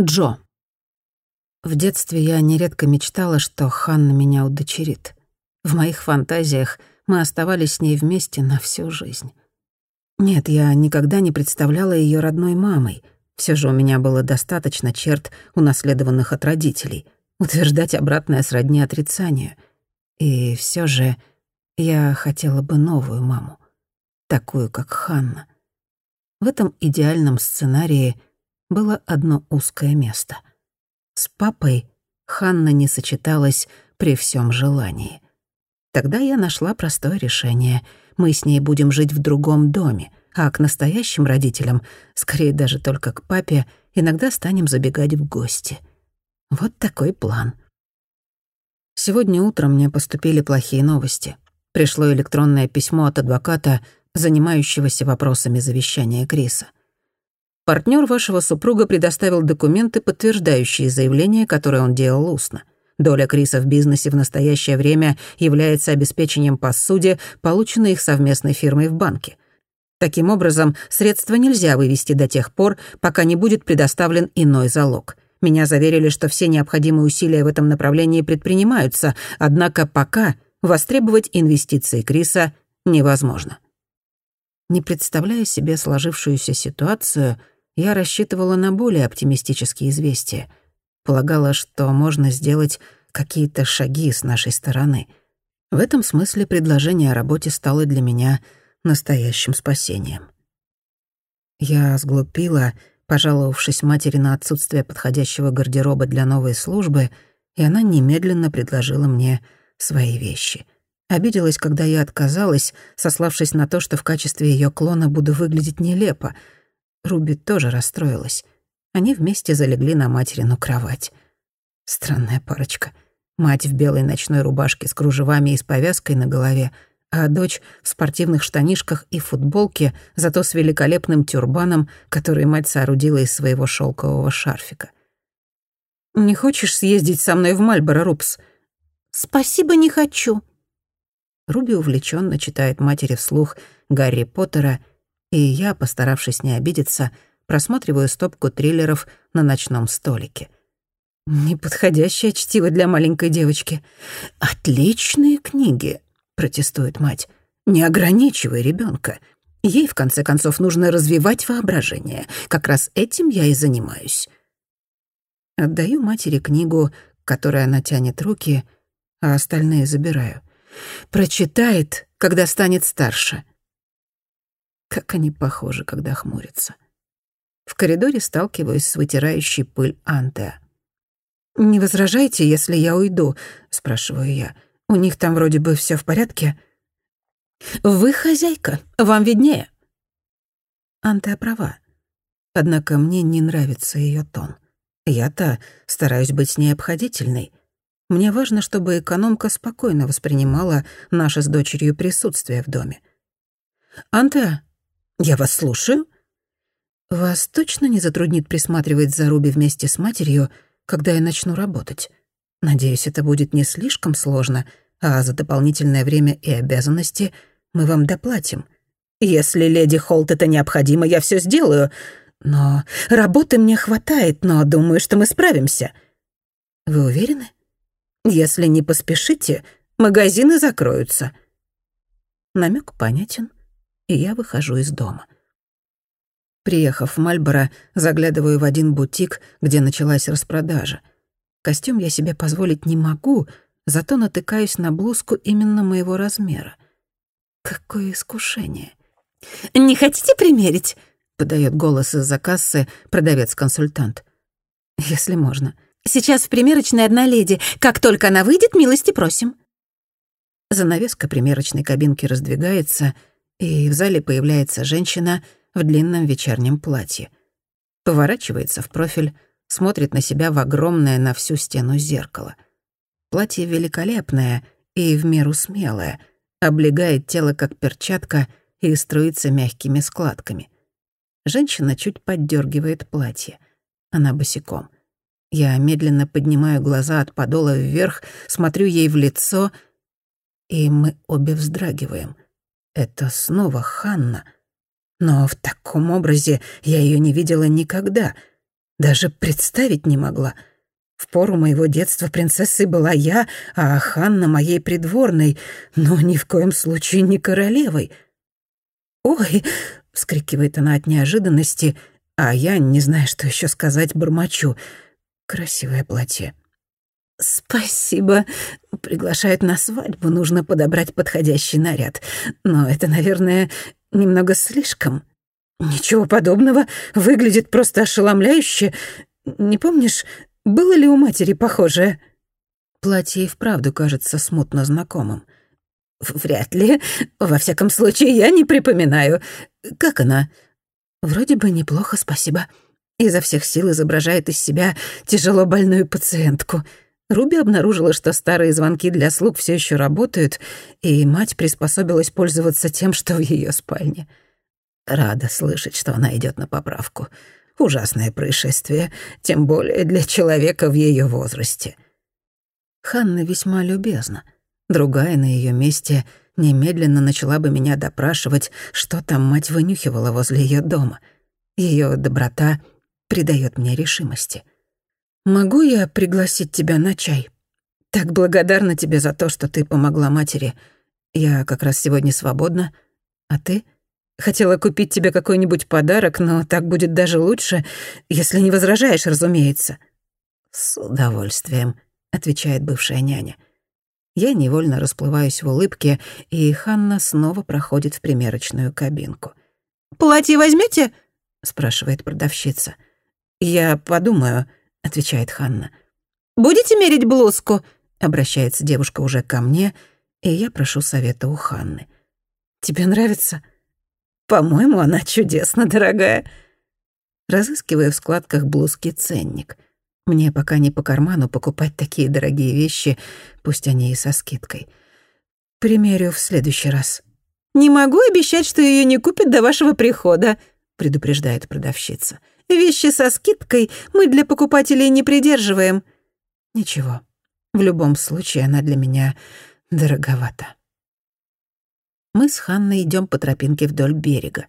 Джо. В детстве я нередко мечтала, что Ханна меня удочерит. В моих фантазиях мы оставались с ней вместе на всю жизнь. Нет, я никогда не представляла ее родной мамой. Все же у меня было достаточно черт, унаследованных от родителей. Утверждать обратное сродни отрицанию. И все же я хотела бы новую маму. Такую, как Ханна. В этом идеальном сценарии — было одно узкое место. С папой Ханна не сочеталась при всем желании. Тогда я нашла простое решение. Мы с ней будем жить в другом доме, а к настоящим родителям, скорее даже только к папе, иногда станем забегать в гости. Вот такой план. Сегодня утром мне поступили плохие новости. Пришло электронное письмо от адвоката, занимающегося вопросами завещания Криса. Партнер вашего супруга предоставил документы, подтверждающие заявление, которое он делал устно. Доля Криса в бизнесе в настоящее время является обеспечением по суде, полученной их совместной фирмой в банке. Таким образом, средства нельзя вывести до тех пор, пока не будет предоставлен иной залог. Меня заверили, что все необходимые усилия в этом направлении предпринимаются, однако пока востребовать инвестиции Криса невозможно. Не представляя себе сложившуюся ситуацию, я рассчитывала на более оптимистические известия. Полагала, что можно сделать какие-то шаги с нашей стороны. В этом смысле предложение о работе стало для меня настоящим спасением. Я сглупила, пожаловавшись матери на отсутствие подходящего гардероба для новой службы, и она немедленно предложила мне свои вещи. Обиделась, когда я отказалась, сославшись на то, что в качестве ее клона буду выглядеть нелепо — Руби тоже расстроилась. Они вместе залегли на материну кровать. Странная парочка. Мать в белой ночной рубашке с кружевами и с повязкой на голове, а дочь в спортивных штанишках и футболке, зато с великолепным тюрбаном, который мать соорудила из своего шелкового шарфика. «Не хочешь съездить со мной в Мальборо, Рупс?» «Спасибо, не хочу». Руби увлеченно читает матери вслух Гарри Поттера — и я, постаравшись не обидеться, просматриваю стопку триллеров на ночном столике. «Неподходящее чтиво для маленькой девочки». «Отличные книги», — протестует мать. «Не ограничивай ребенка. Ей, в конце концов, нужно развивать воображение. Как раз этим я и занимаюсь». Отдаю матери книгу, которой она тянет руки, а остальные забираю. Прочитает, когда станет старше. Как они похожи, когда хмурятся. В коридоре сталкиваюсь с вытирающей пыль Антеа. «Не возражайте, если я уйду?» — спрашиваю я. «У них там вроде бы все в порядке?» «Вы хозяйка, вам виднее». Антеа права. Однако мне не нравится ее тон. Я-то стараюсь быть с ней обходительной. Мне важно, чтобы экономка спокойно воспринимала наше с дочерью присутствие в доме. «Антеа, «Я вас слушаю». «Вас точно не затруднит присматривать за Руби вместе с матерью, когда я начну работать? Надеюсь, это будет не слишком сложно, а за дополнительное время и обязанности мы вам доплатим. Если леди Холт это необходимо, я все сделаю. Но работы мне хватает, но думаю, что мы справимся». «Вы уверены?» «Если не поспешите, магазины закроются». Намек понятен и я выхожу из дома. Приехав в Мальборо, заглядываю в один бутик, где началась распродажа. Костюм я себе позволить не могу, зато натыкаюсь на блузку именно моего размера. Какое искушение. «Не хотите примерить?» — подает голос из-за кассы продавец-консультант. «Если можно». «Сейчас в примерочной одна леди. Как только она выйдет, милости просим». Занавеска примерочной кабинки раздвигается — и в зале появляется женщина в длинном вечернем платье. Поворачивается в профиль, смотрит на себя в огромное на всю стену зеркало. Платье великолепное и в меру смелое, облегает тело как перчатка и струится мягкими складками. Женщина чуть поддергивает платье. Она босиком. Я медленно поднимаю глаза от подола вверх, смотрю ей в лицо, и мы обе вздрагиваем — это снова Ханна. Но в таком образе я ее не видела никогда. даже представить не могла. В пору моего детства принцессой была я, а Ханна моей придворной, но ни в коем случае не королевой. «Ой!» — вскрикивает она от неожиданности, а я, не знаю, что еще сказать, бормочу. Красивое платье. «Спасибо. Приглашают на свадьбу, нужно подобрать подходящий наряд. Но это, наверное, немного слишком». «Ничего подобного. Выглядит просто ошеломляюще. Не помнишь, было ли у матери похожее?» Платье и вправду кажется смутно знакомым. «Вряд ли. Во всяком случае, я не припоминаю. Как она?» «Вроде бы неплохо, спасибо. Изо всех сил изображает из себя тяжело больную пациентку». Руби обнаружила, что старые звонки для слуг все еще работают, и мать приспособилась пользоваться тем, что в ее спальне. Рада слышать, что она идет на поправку. Ужасное происшествие, тем более для человека в ее возрасте. Ханна весьма любезна. Другая на ее месте немедленно начала бы меня допрашивать, что там мать вынюхивала возле ее дома. Ее доброта придает мне решимости. «Могу я пригласить тебя на чай? Так благодарна тебе за то, что ты помогла матери. Я как раз сегодня свободна. А ты?» Хотела купить тебе какой-нибудь подарок, но так будет даже лучше, если не возражаешь, разумеется». «С удовольствием», — отвечает бывшая няня. Я невольно расплываюсь в улыбке, и Ханна снова проходит в примерочную кабинку. «Платье возьмете? спрашивает продавщица. «Я подумаю», — отвечает Ханна. «Будете мерить блузку?» — обращается девушка уже ко мне, и я прошу совета у Ханны. «Тебе нравится?» По-моему, она чудесно дорогая. Разыскивая в складках блузки ценник. Мне пока не по карману покупать такие дорогие вещи, пусть они и со скидкой. Примерю в следующий раз. «Не могу обещать, что ее не купят до вашего прихода», — предупреждает продавщица. «Вещи со скидкой мы для покупателей не придерживаем». «Ничего. В любом случае она для меня дороговата». Мы с Ханной идем по тропинке вдоль берега.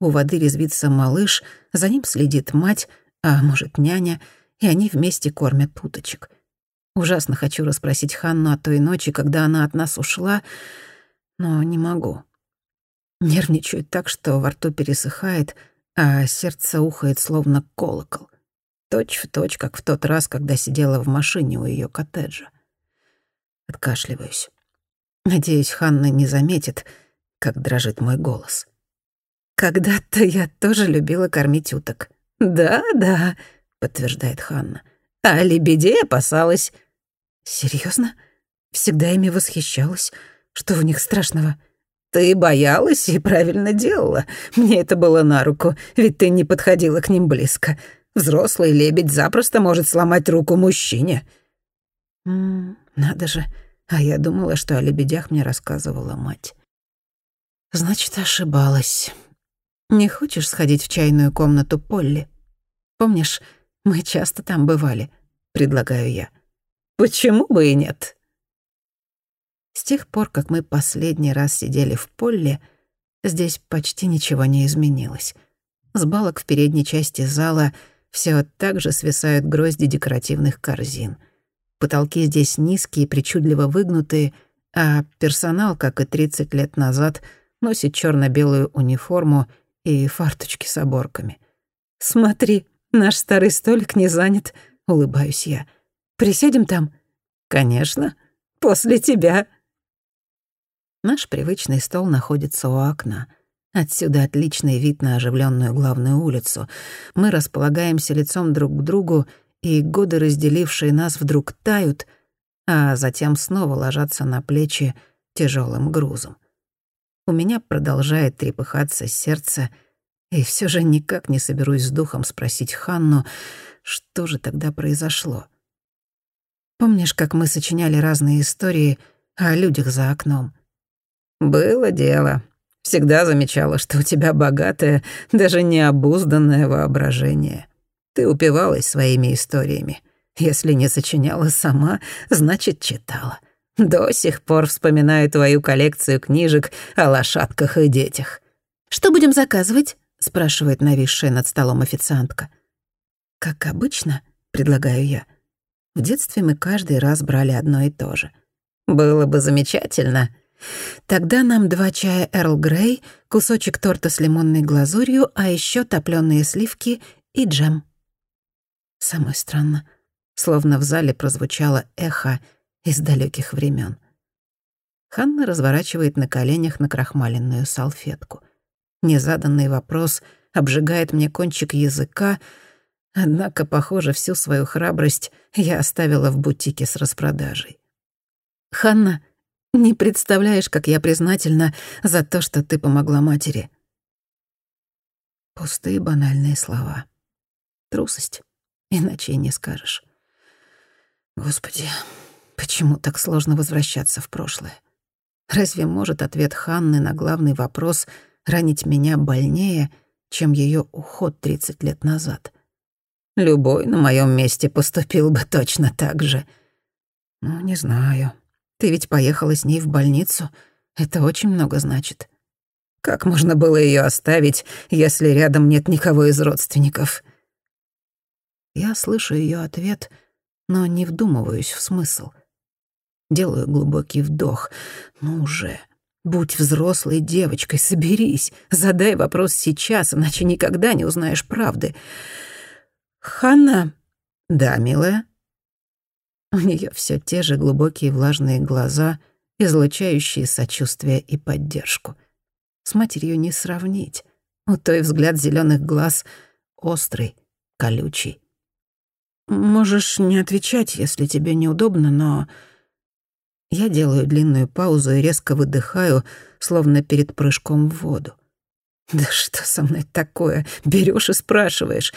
У воды резвится малыш, за ним следит мать, а может, няня, и они вместе кормят уточек. Ужасно хочу расспросить Ханну о той ночи, когда она от нас ушла, но не могу. Нервничаю так, что во рту пересыхает, а сердце ухает словно колокол. Точь в точь, как в тот раз, когда сидела в машине у ее коттеджа. Откашливаюсь. Надеюсь, Ханна не заметит, как дрожит мой голос. «Когда-то я тоже любила кормить уток». «Да-да», — подтверждает Ханна. «А лебедей опасалась». «Серьёзно? Всегда ими восхищалась. Что в них страшного?» «Ты боялась и правильно делала. Мне это было на руку, ведь ты не подходила к ним близко. Взрослый лебедь запросто может сломать руку мужчине». «М -м, «Надо же». А я думала, что о лебедях мне рассказывала мать. Значит, ошибалась. Не хочешь сходить в чайную комнату Полли? Помнишь, мы часто там бывали, предлагаю я. Почему бы и нет? С тех пор, как мы последний раз сидели в Полле, здесь почти ничего не изменилось. С балок в передней части зала все так же свисают грозди декоративных корзин — Потолки здесь низкие, причудливо выгнутые, а персонал, как и 30 лет назад, носит черно белую униформу и фарточки с оборками. «Смотри, наш старый столик не занят», — улыбаюсь я. «Присядем там?» «Конечно, после тебя». Наш привычный стол находится у окна. Отсюда отличный вид на оживленную главную улицу. Мы располагаемся лицом друг к другу и годы, разделившие нас, вдруг тают, а затем снова ложатся на плечи тяжелым грузом. У меня продолжает трепыхаться сердце, и все же никак не соберусь с духом спросить Ханну, что же тогда произошло. Помнишь, как мы сочиняли разные истории о людях за окном? Было дело. Всегда замечала, что у тебя богатое, даже необузданное воображение. Ты упивалась своими историями. Если не сочиняла сама, значит, читала. До сих пор вспоминаю твою коллекцию книжек о лошадках и детях. «Что будем заказывать?» — спрашивает нависшая над столом официантка. как обычно?» — предлагаю я. В детстве мы каждый раз брали одно и то же. «Было бы замечательно», Тогда нам два чая Эрл Грей, кусочек торта с лимонной глазурью, а еще топленые сливки и джем. Самое странно, словно в зале прозвучало эхо из далеких времен. Ханна разворачивает на коленях накрахмаленную салфетку. Незаданный вопрос обжигает мне кончик языка, однако, похоже, всю свою храбрость я оставила в бутике с распродажей. «Ханна, не представляешь, как я признательна за то, что ты помогла матери». Пустые банальные слова. Трусость. Иначе и не скажешь. Господи, почему так сложно возвращаться в прошлое? Разве может ответ Ханны на главный вопрос ранить меня больнее, чем ее уход 30 лет назад? Любой на моем месте поступил бы точно так же. Ну, не знаю. Ты ведь поехала с ней в больницу. Это очень много значит. Как можно было ее оставить, если рядом нет никого из родственников? Я слышу ее ответ, но не вдумываюсь в смысл. Делаю глубокий вдох. Ну уже, будь взрослой девочкой, соберись, задай вопрос сейчас, иначе никогда не узнаешь правды. Ханна. Да, милая. У нее все те же глубокие влажные глаза, излучающие сочувствие и поддержку. С матерью не сравнить. У той взгляд зеленых глаз острый, колючий. Можешь не отвечать, если тебе неудобно, но... Я делаю длинную паузу и резко выдыхаю, словно перед прыжком в воду. Да что со мной такое? Берешь и спрашиваешь.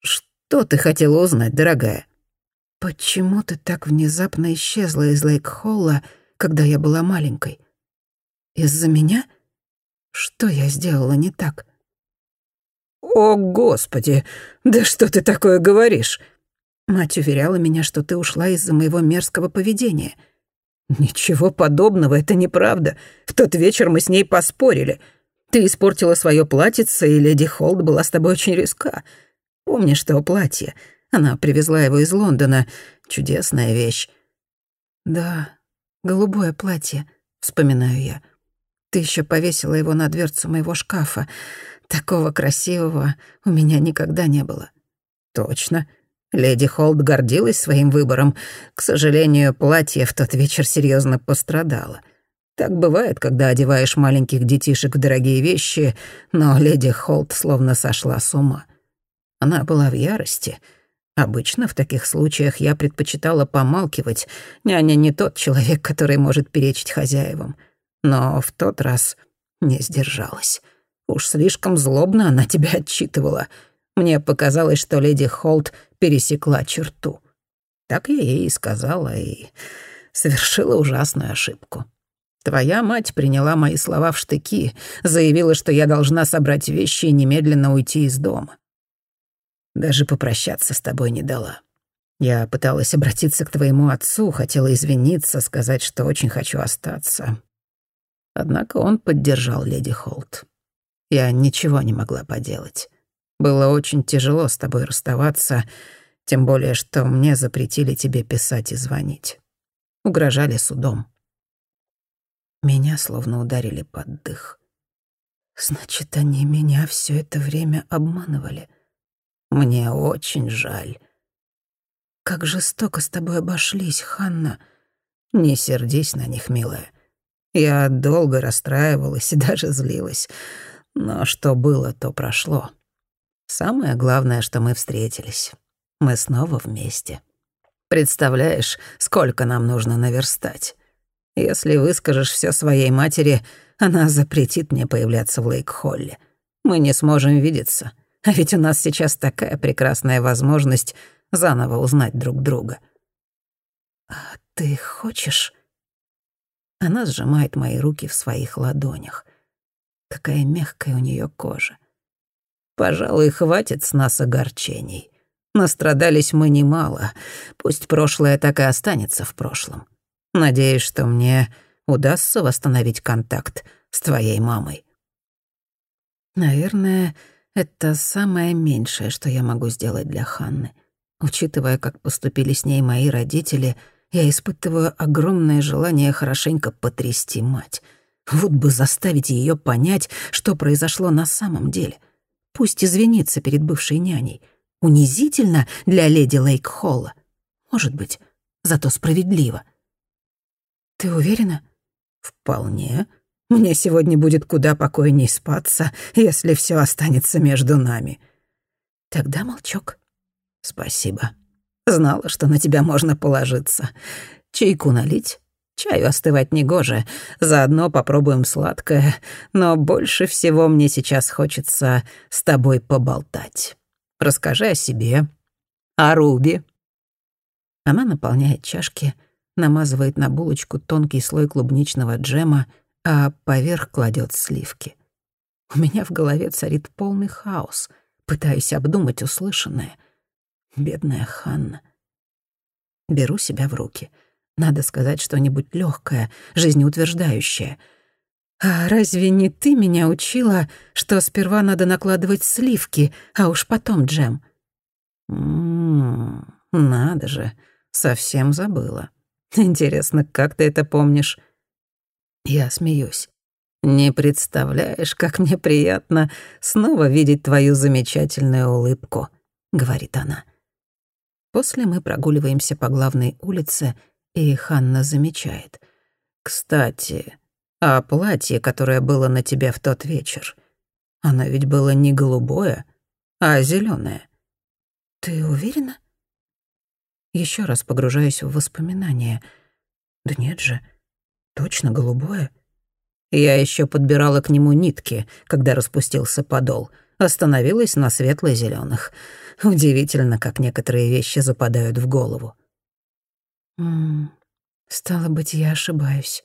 Что ты хотела узнать, дорогая? Почему ты так внезапно исчезла из Лейк-Холла, когда я была маленькой? Из-за меня? Что я сделала не так? «О, Господи! Да что ты такое говоришь?» Мать уверяла меня, что ты ушла из-за моего мерзкого поведения. Ничего подобного, это неправда. В тот вечер мы с ней поспорили. Ты испортила свое платьице, и леди Холд была с тобой очень резка. Помнишь то платье? Она привезла его из Лондона. Чудесная вещь. Да, голубое платье, вспоминаю я. Ты еще повесила его на дверцу моего шкафа. Такого красивого у меня никогда не было. Точно. Леди Холд гордилась своим выбором. К сожалению, платье в тот вечер серьезно пострадало. Так бывает, когда одеваешь маленьких детишек в дорогие вещи, но леди Холд словно сошла с ума. Она была в ярости. Обычно в таких случаях я предпочитала помалкивать. Няня не тот человек, который может перечить хозяевам. Но в тот раз не сдержалась. Уж слишком злобно она тебя отчитывала. Мне показалось, что леди Холт пересекла черту. Так я ей и сказала, и совершила ужасную ошибку. Твоя мать приняла мои слова в штыки, заявила, что я должна собрать вещи и немедленно уйти из дома. Даже попрощаться с тобой не дала. Я пыталась обратиться к твоему отцу, хотела извиниться, сказать, что очень хочу остаться. Однако он поддержал леди Холт. Я ничего не могла поделать. Было очень тяжело с тобой расставаться, тем более, что мне запретили тебе писать и звонить. Угрожали судом. Меня словно ударили под дых. Значит, они меня все это время обманывали. Мне очень жаль. Как жестоко с тобой обошлись, Ханна. Не сердись на них, милая. Я долго расстраивалась и даже злилась. Но что было, то прошло. Самое главное, что мы встретились. Мы снова вместе. Представляешь, сколько нам нужно наверстать. Если выскажешь все своей матери, она запретит мне появляться в Лейк-Холле. Мы не сможем видеться. А ведь у нас сейчас такая прекрасная возможность заново узнать друг друга. «А ты хочешь?» Она сжимает мои руки в своих ладонях. Какая мягкая у нее кожа. Пожалуй, хватит с нас огорчений. Настрадались мы немало. Пусть прошлое так и останется в прошлом. Надеюсь, что мне удастся восстановить контакт с твоей мамой. Наверное, Это самое меньшее, что я могу сделать для Ханны. Учитывая, как поступили с ней мои родители, я испытываю огромное желание хорошенько потрясти мать. Вот бы заставить ее понять, что произошло на самом деле. Пусть извинится перед бывшей няней. Унизительно для леди Лейк-Холла. Может быть, зато справедливо. «Ты уверена?» «Вполне. Мне сегодня будет куда покойней спаться, если все останется между нами». «Тогда молчок». «Спасибо. Знала, что на тебя можно положиться. Чайку налить?» Чаю остывать негоже, заодно попробуем сладкое, но больше всего мне сейчас хочется с тобой поболтать. Расскажи о себе, о Руби». Она наполняет чашки, намазывает на булочку тонкий слой клубничного джема, а поверх кладет сливки. У меня в голове царит полный хаос, пытаюсь обдумать услышанное. Бедная Ханна. Беру себя в руки. Надо сказать что-нибудь легкое, жизнеутверждающее. «А разве не ты меня учила, что сперва надо накладывать сливки, а уж потом джем?» «М-м, надо же, совсем забыла. Интересно, как ты это помнишь?» Я смеюсь. «Не представляешь, как мне приятно снова видеть твою замечательную улыбку», — говорит она. После мы прогуливаемся по главной улице, и Ханна замечает. «Кстати, а платье, которое было на тебе в тот вечер, оно ведь было не голубое, а зеленое. Ты уверена?» Еще раз погружаюсь в воспоминания. Да нет же, точно голубое. Я еще подбирала к нему нитки, когда распустился подол. Остановилась на светло зеленых Удивительно, как некоторые вещи западают в голову. М стало быть, я ошибаюсь.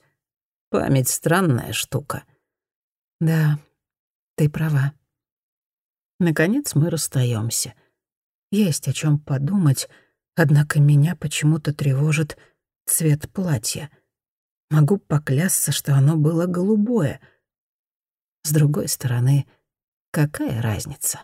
Память — странная штука. Да, ты права. Наконец мы расстаемся. Есть о чем подумать, однако меня почему-то тревожит цвет платья. Могу поклясться, что оно было голубое. С другой стороны, какая разница?